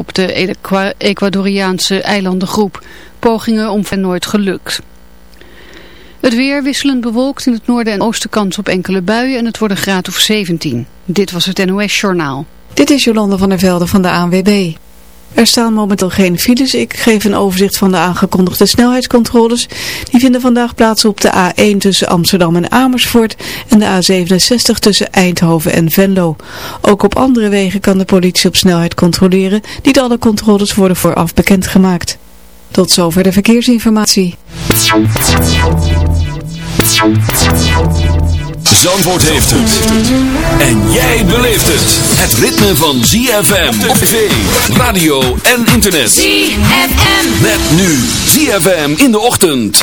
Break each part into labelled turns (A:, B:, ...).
A: op de Ecuadoriaanse eilandengroep. Pogingen om van nooit gelukt. Het weer wisselend bewolkt in het noorden en oosten kans op enkele buien en het wordt een graad of 17. Dit was het NOS Journaal.
B: Dit is Jolande van der Velde van de ANWB. Er staan momenteel geen files. Ik geef een overzicht van de aangekondigde snelheidscontroles. Die vinden vandaag plaats op de A1 tussen Amsterdam en Amersfoort en de A67 tussen Eindhoven en Venlo. Ook op andere wegen kan de politie op snelheid controleren. Niet alle controles worden vooraf bekendgemaakt. Tot zover de verkeersinformatie.
C: Zandvoort heeft het. En jij beleeft het. Het ritme van ZFM op tv, radio en internet.
D: ZFM.
C: Met nu ZFM in de ochtend.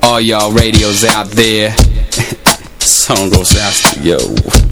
E: All y'all radios out there. Song goes out to yo.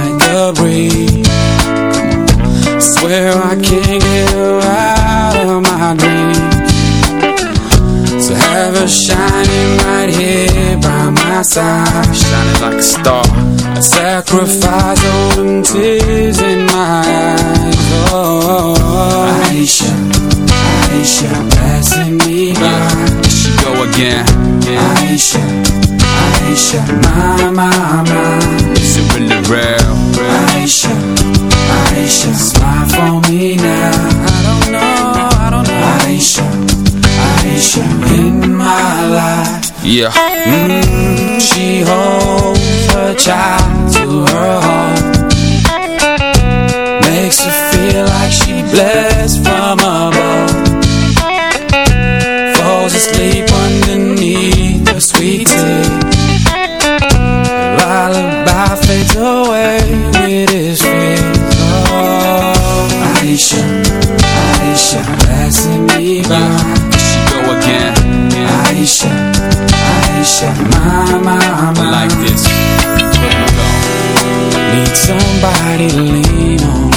E: a breeze. Swear I can't get out of my dreams. So have her shining right here by my side, shining like a star. I sacrifice all them tears in my eyes. Oh, Aisha, Aisha, passing me by. Here she go again. Aisha, Aisha, my, my, my. Is it really real? Aisha, Aisha, smile for me now. I don't know, I don't know. Aisha, Aisha, in my life. Yeah. Mm, she holds her child to her heart. Makes her feel like she blessed from above. Falls asleep my, my, my. Like this. Need somebody to lean on.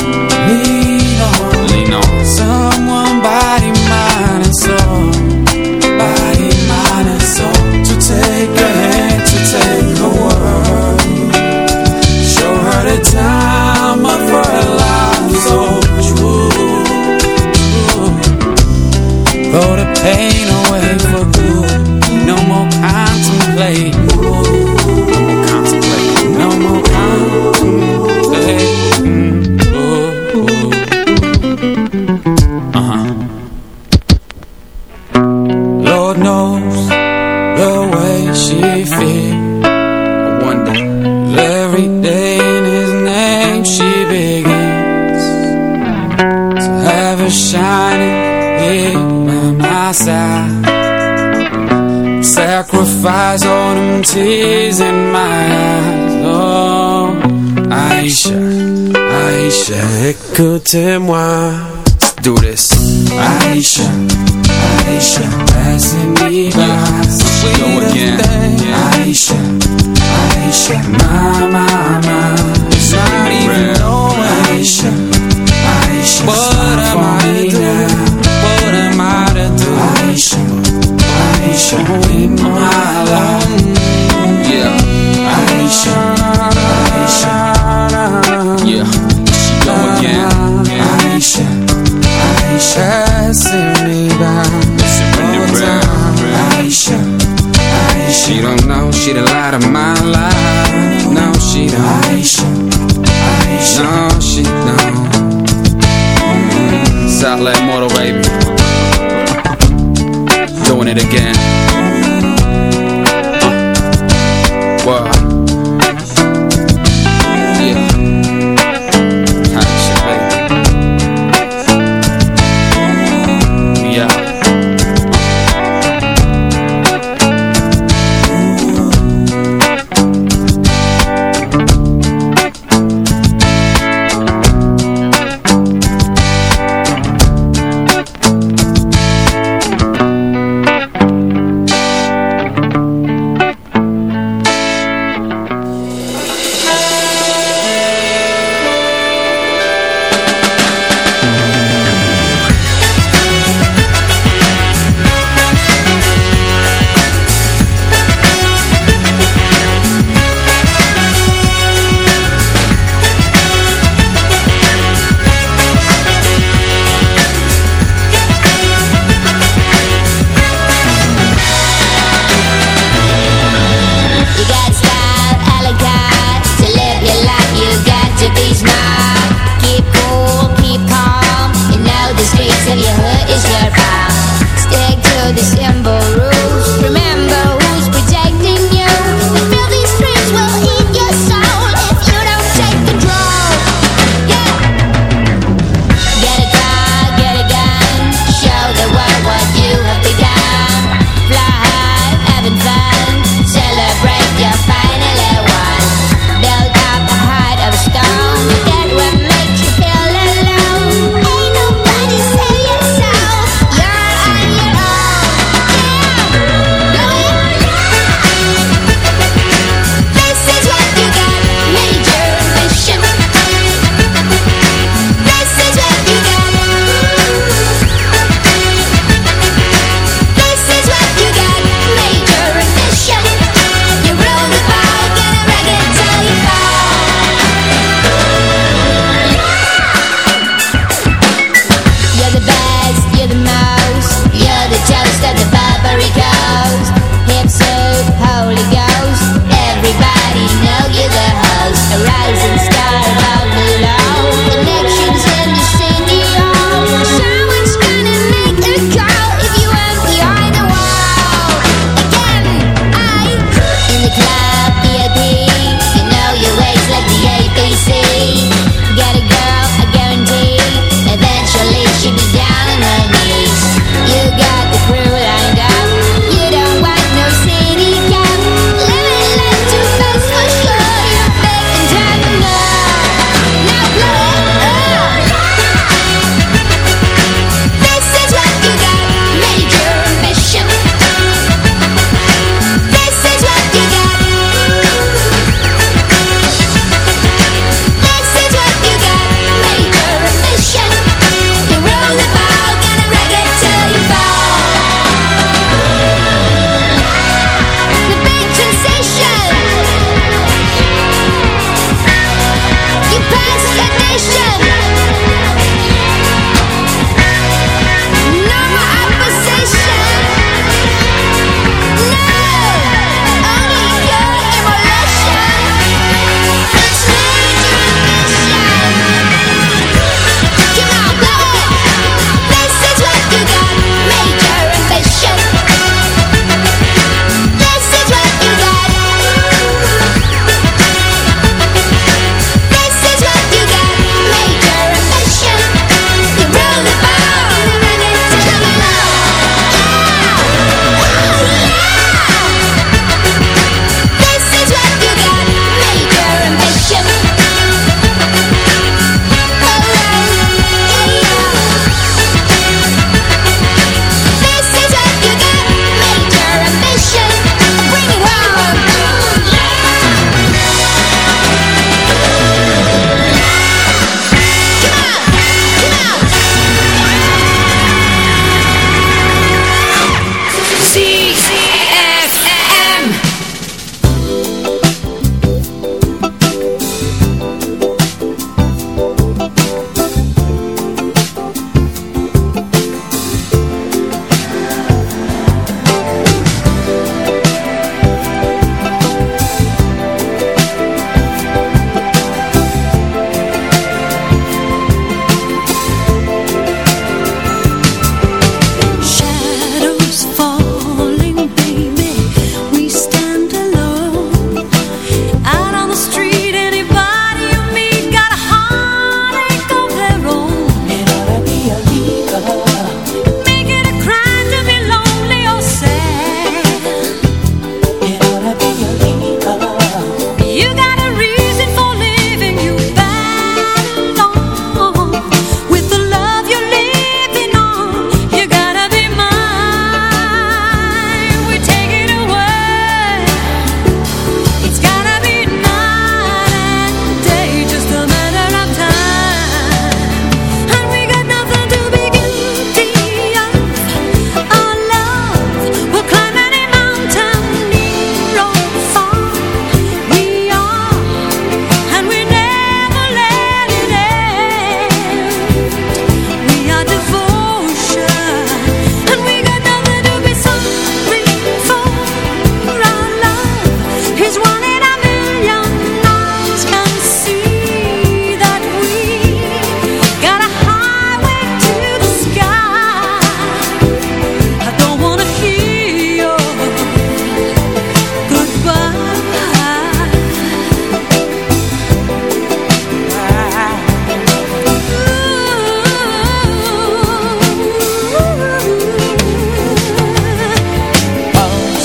E: Lean on. Lean on. Someone body, mind and soul. Body, mind and soul. To take a hand, to take a word. Show her the time of her life so true. The pain my side. Sacrifice them tears in my eyes. Oh, Aisha, Aisha, écoutez-moi. Do this. Aisha, Aisha, passing me by. Go again. Aisha, Aisha, my, my, my. It's not even Aisha, Aisha, what am I to Aisha, Aisha, in my life. Yeah, Aisha, Aisha, yeah. She go again. Aisha, Aisha, passing me by. Aisha, Aisha, she don't know she the light of my life. No, she don't. Aisha, Aisha, no, she don't. Mm, Southland Motor, baby. Doing it again.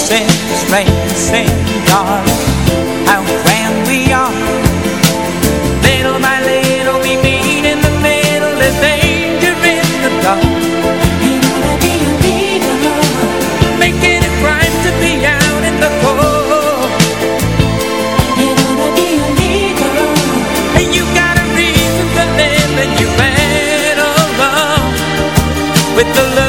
F: Racing cars How grand we are. Little by little we meet in the middle. There's danger in the dark. Gonna be a leader. Making it crime to be out in the cold. Gonna be a leader. And you got love With the love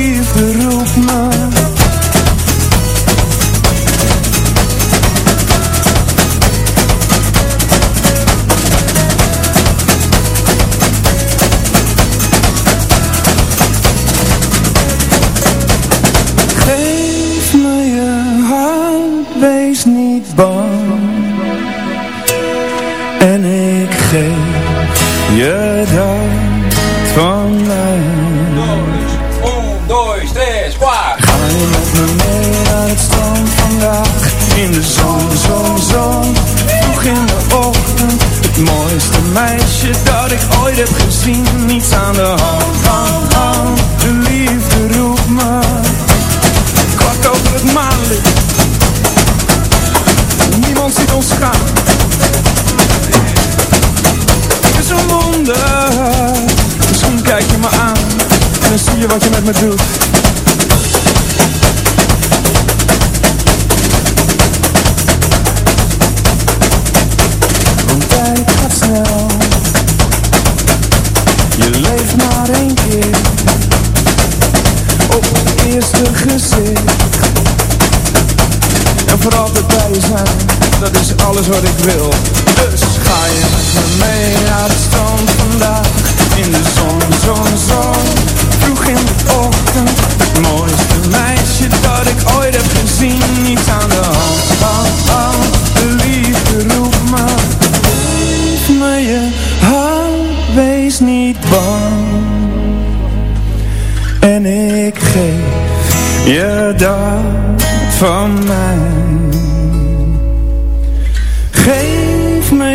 G: wees niet bang. En ik geef je dat van mij. Ga je met me mee naar het strand vandaag. In de zon, zon, zon. Vroeg in de ochtend Het mooiste meisje dat ik ooit heb gezien. Niets aan de hand, hand, hand. De liefde Ziet ons gaan Het is een wonder. Misschien kijk je me aan En dan zie je wat je met me doet. Want tijd gaat snel. Je leeft maar één keer. Op het eerste gezicht. En voor altijd bij je zijn Dat is alles wat ik wil. Dus ga je met me mee naar het strand vandaag? In de zon, zon, zon. Vroeg in de ochtend. Het mooiste meisje dat ik ooit heb gezien. Niets aan de hand, hand De liefde roept me. Geef me je hand, wees niet bang. En ik geef je dat van mij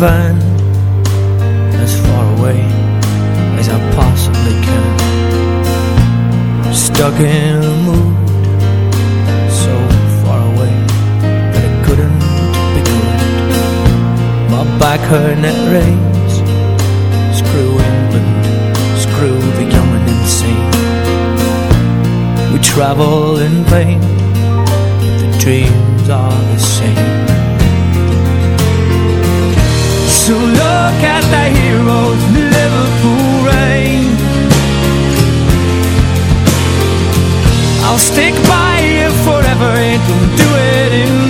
F: van as far away as I possibly can. Stuck in a mood so far away that it couldn't be good. My back her net rains. Screw England, screw the young and insane. We travel in vain. The dream look at the heroes Liverpool rain. I'll stick by you forever and do it in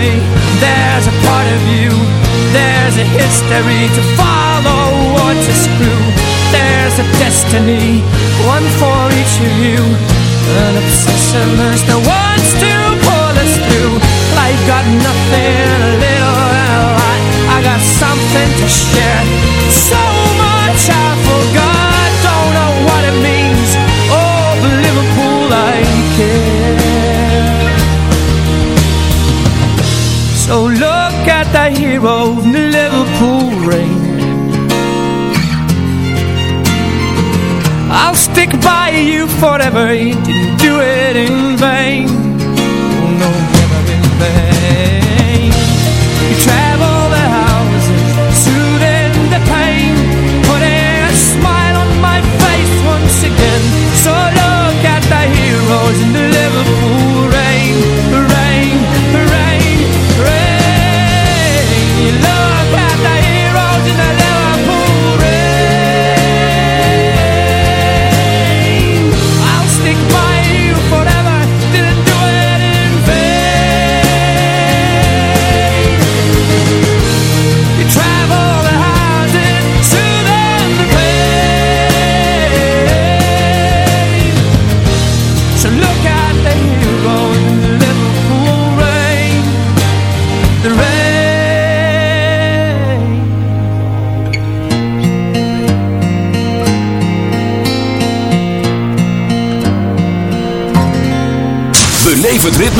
F: me, there's a part of you. There's a history to follow or to screw. There's a destiny, one for each of you. An obsession there's no one's to pull us through. Life got nothing, a little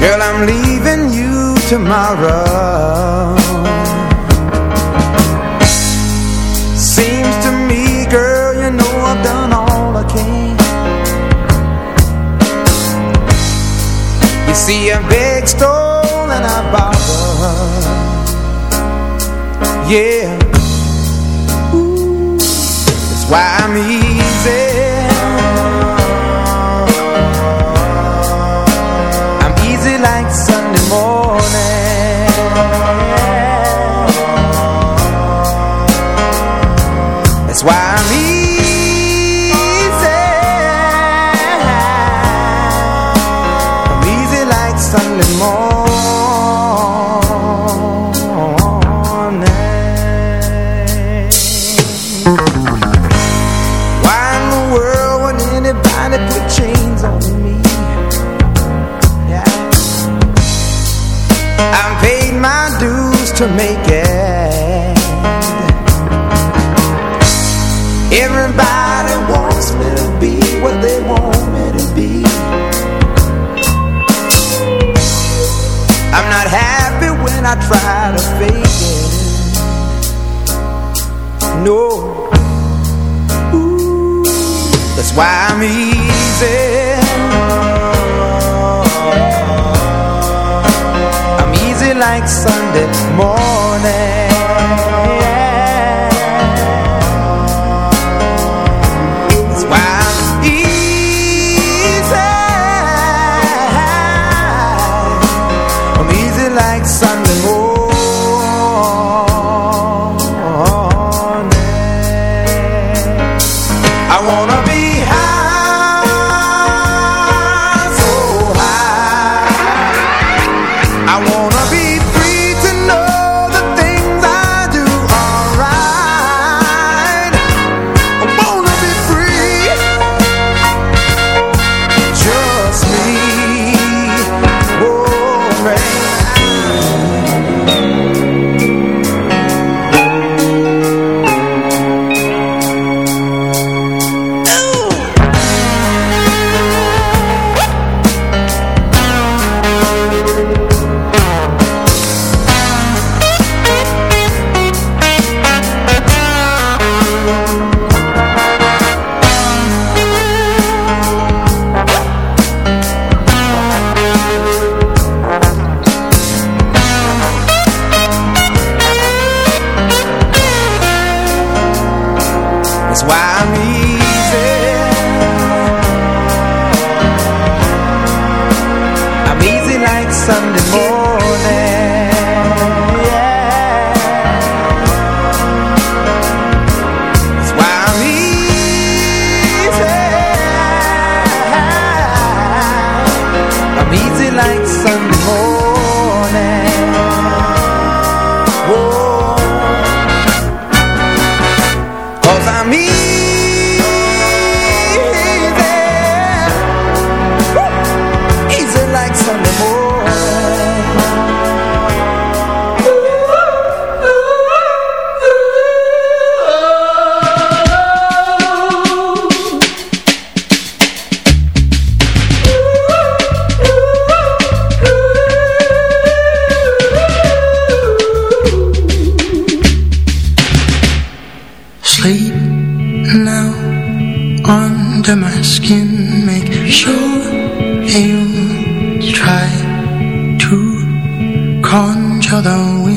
H: Girl, I'm leaving you tomorrow. Seems to me, girl, you know I've done all I can. You see, I beg, stole, and I borrowed. Yeah. Ooh, That's why I'm easy.
I: Skin. Make sure you try to conjure the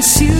I: miss you.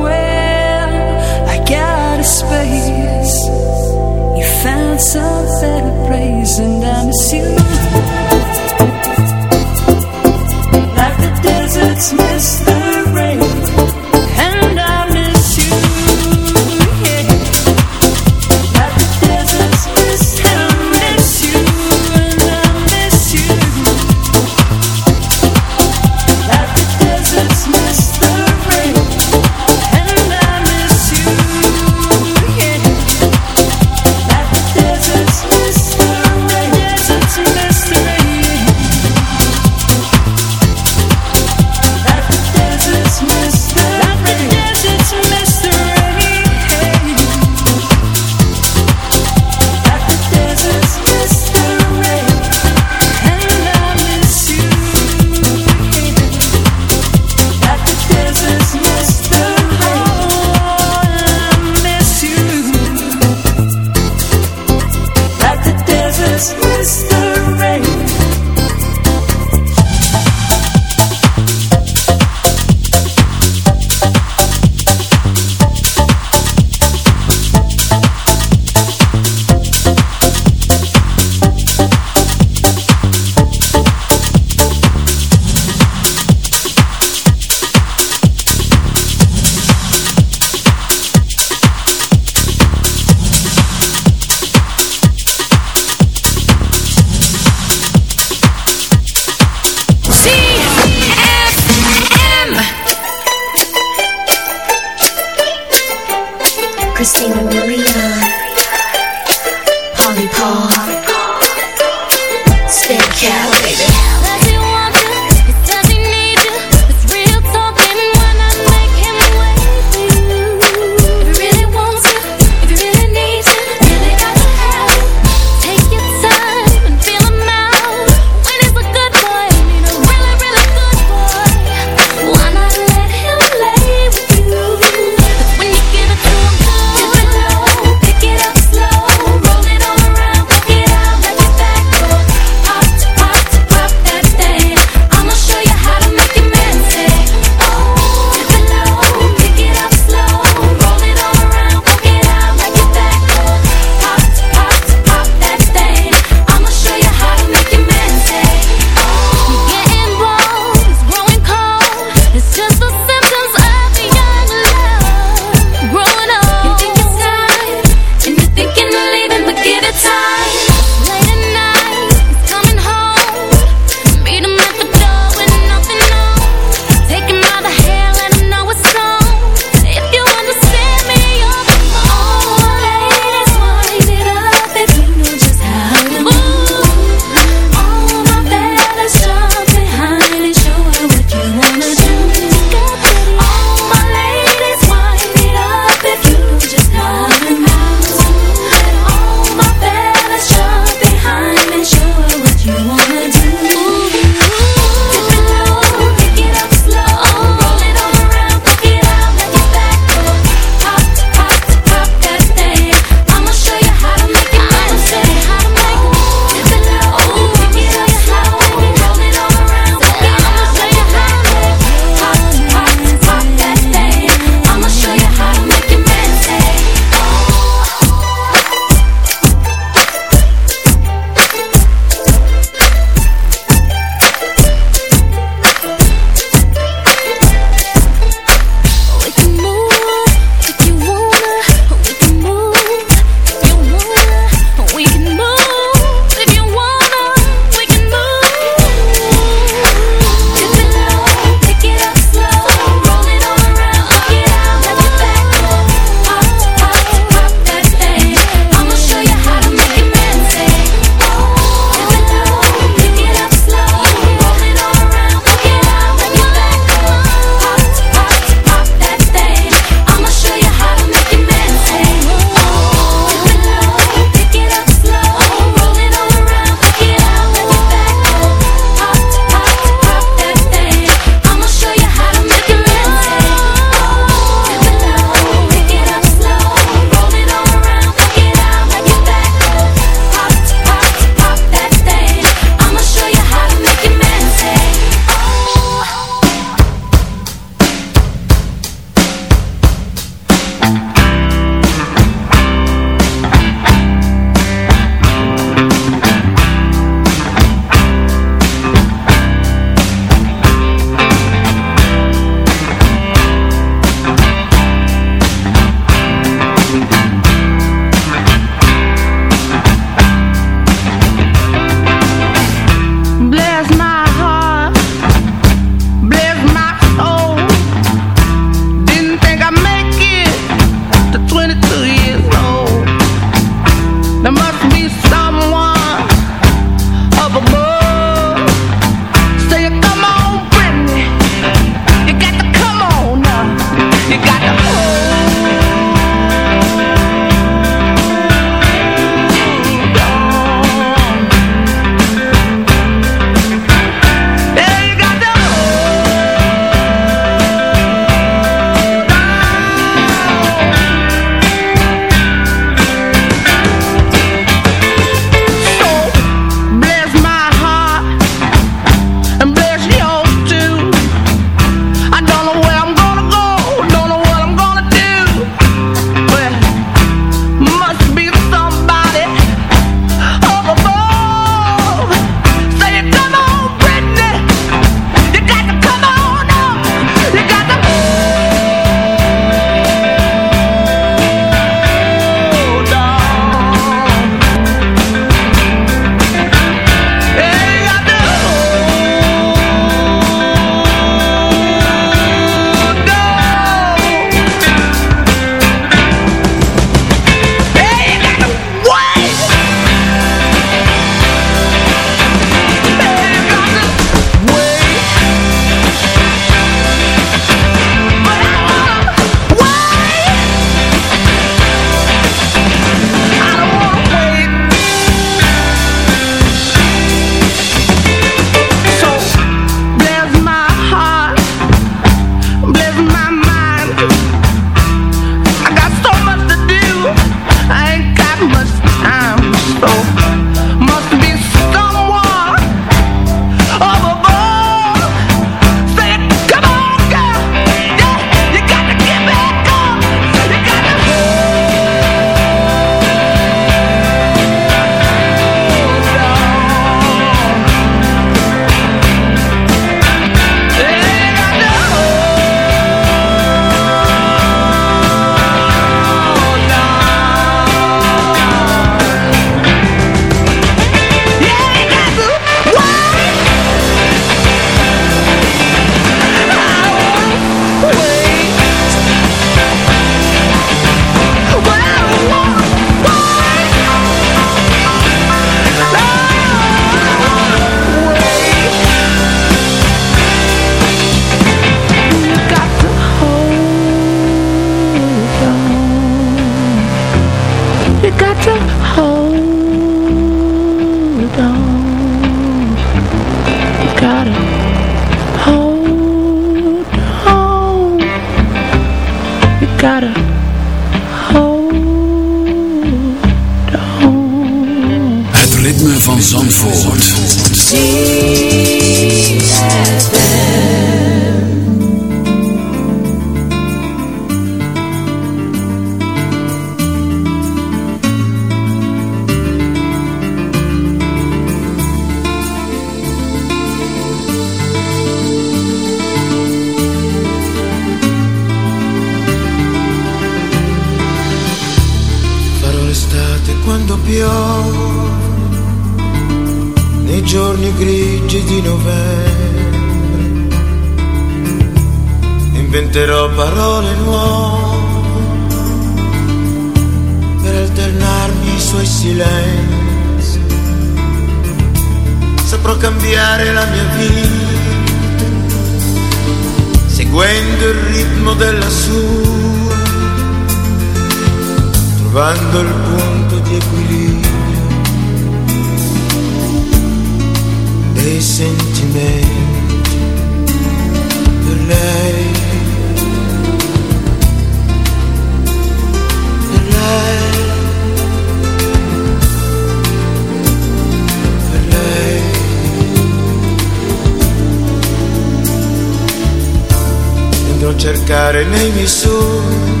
J: cercare nei visori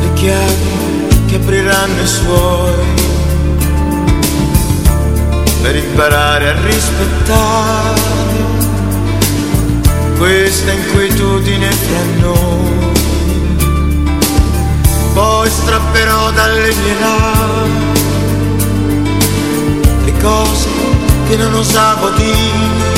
J: le chiavi che apriranno i suoi. Per imparare a rispettare questa inquietudine tra noi. Poi strapperò dalle mie labbra le cose che non osavo dire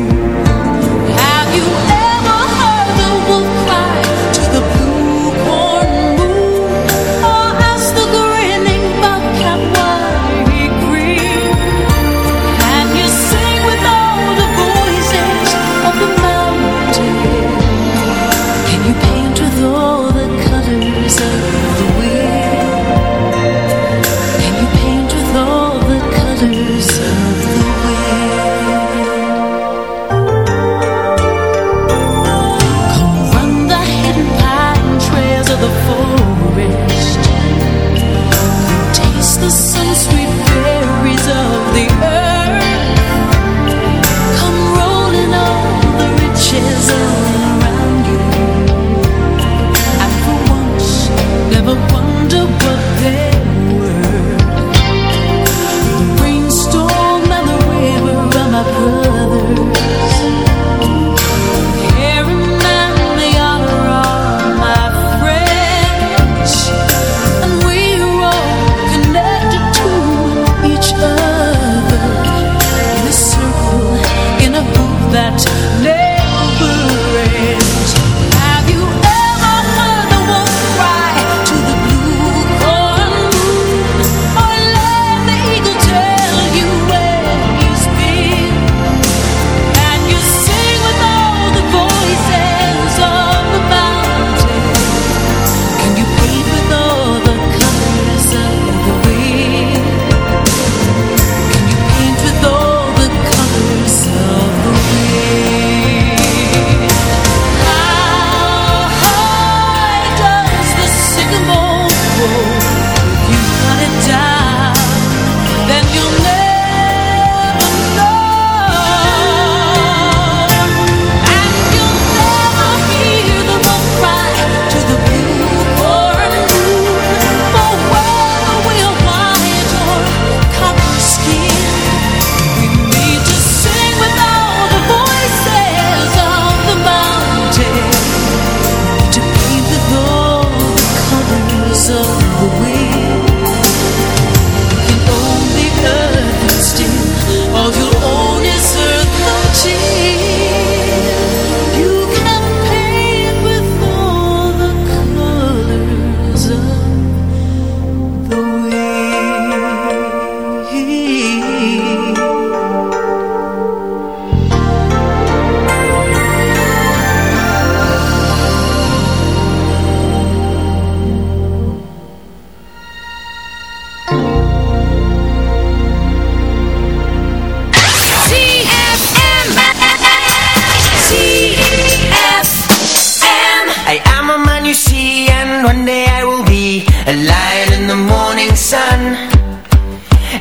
I: and
H: one day I will be a lion in the morning sun.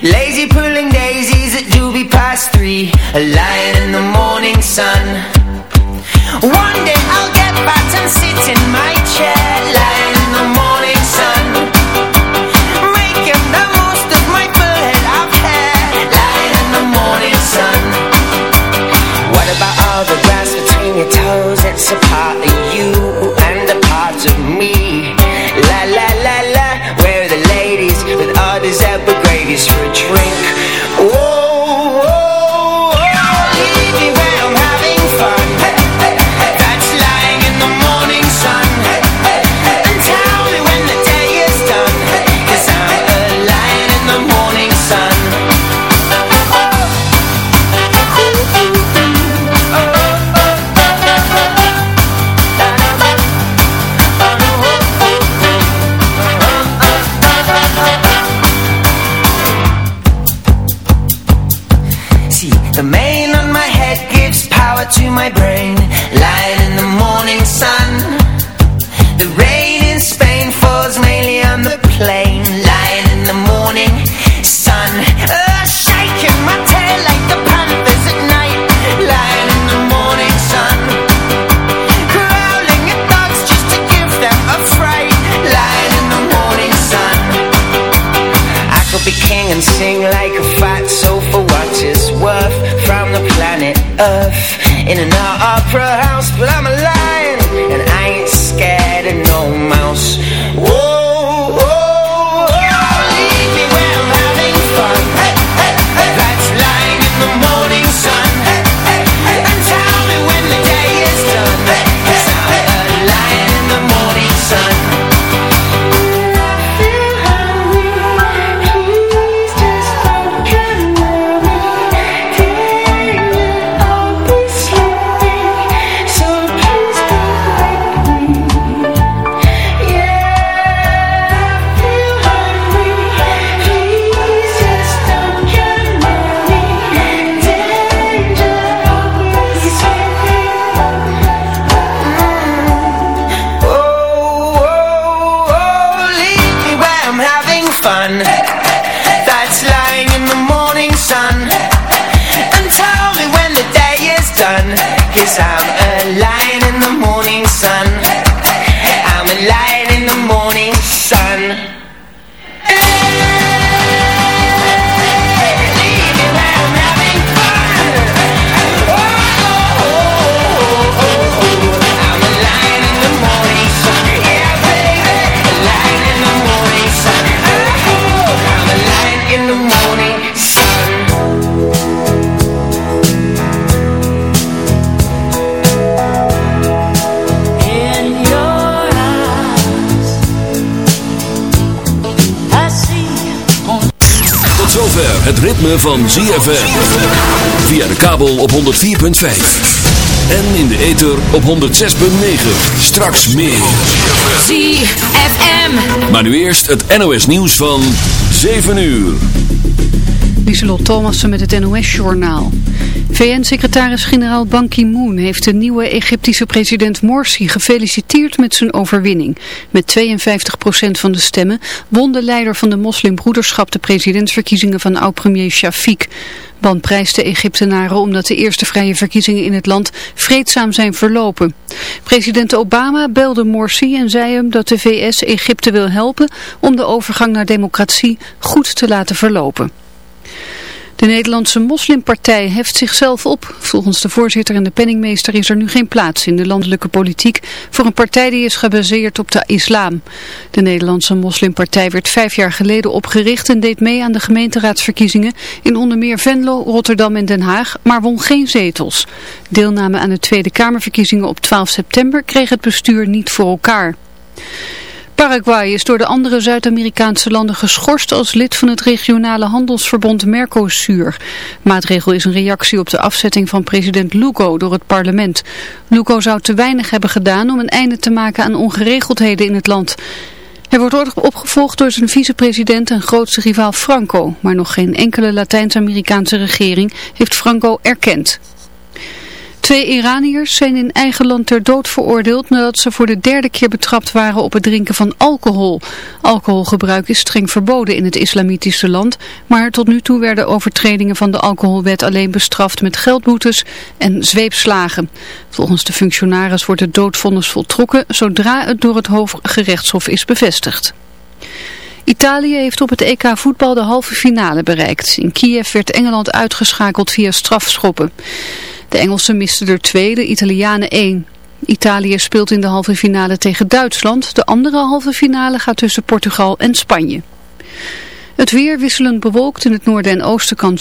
H: Lazy pulling daisies at be past three, a lion in the morning sun. One day I'll get back and sit in my chair, lion in the morning sun. Making the most of my bed I've hair, lion in the morning sun. What about all the grass between your toes? It's a party En in de ether op 106.9. Straks meer.
C: ZFM.
H: Maar nu eerst het NOS nieuws van 7 uur.
A: Lieselot Thomassen met het NOS-journaal. VN-secretaris-generaal Ban Ki-moon heeft de nieuwe Egyptische president Morsi gefeliciteerd met zijn overwinning. Met 52% van de stemmen won de leider van de moslimbroederschap de presidentsverkiezingen van oud-premier Shafiq. Ban prijst de Egyptenaren omdat de eerste vrije verkiezingen in het land vreedzaam zijn verlopen. President Obama belde Morsi en zei hem dat de VS Egypte wil helpen om de overgang naar democratie goed te laten verlopen. De Nederlandse moslimpartij heft zichzelf op. Volgens de voorzitter en de penningmeester is er nu geen plaats in de landelijke politiek voor een partij die is gebaseerd op de islam. De Nederlandse moslimpartij werd vijf jaar geleden opgericht en deed mee aan de gemeenteraadsverkiezingen in onder meer Venlo, Rotterdam en Den Haag, maar won geen zetels. Deelname aan de Tweede Kamerverkiezingen op 12 september kreeg het bestuur niet voor elkaar. Paraguay is door de andere Zuid-Amerikaanse landen geschorst als lid van het regionale handelsverbond Mercosur. Maatregel is een reactie op de afzetting van president Lugo door het parlement. Lugo zou te weinig hebben gedaan om een einde te maken aan ongeregeldheden in het land. Hij wordt opgevolgd door zijn vicepresident en grootste rivaal Franco, maar nog geen enkele Latijns-Amerikaanse regering heeft Franco erkend. Twee Iraniërs zijn in eigen land ter dood veroordeeld nadat ze voor de derde keer betrapt waren op het drinken van alcohol. Alcoholgebruik is streng verboden in het islamitische land, maar tot nu toe werden overtredingen van de alcoholwet alleen bestraft met geldboetes en zweepslagen. Volgens de functionaris wordt het doodvonnis voltrokken zodra het door het Hooggerechtshof is bevestigd. Italië heeft op het EK voetbal de halve finale bereikt. In Kiev werd Engeland uitgeschakeld via strafschoppen. De Engelsen misten er twee, de Italianen één. Italië speelt in de halve finale tegen Duitsland. De andere halve finale gaat tussen Portugal en Spanje. Het weer wisselend bewolkt in het noorden en oosten kan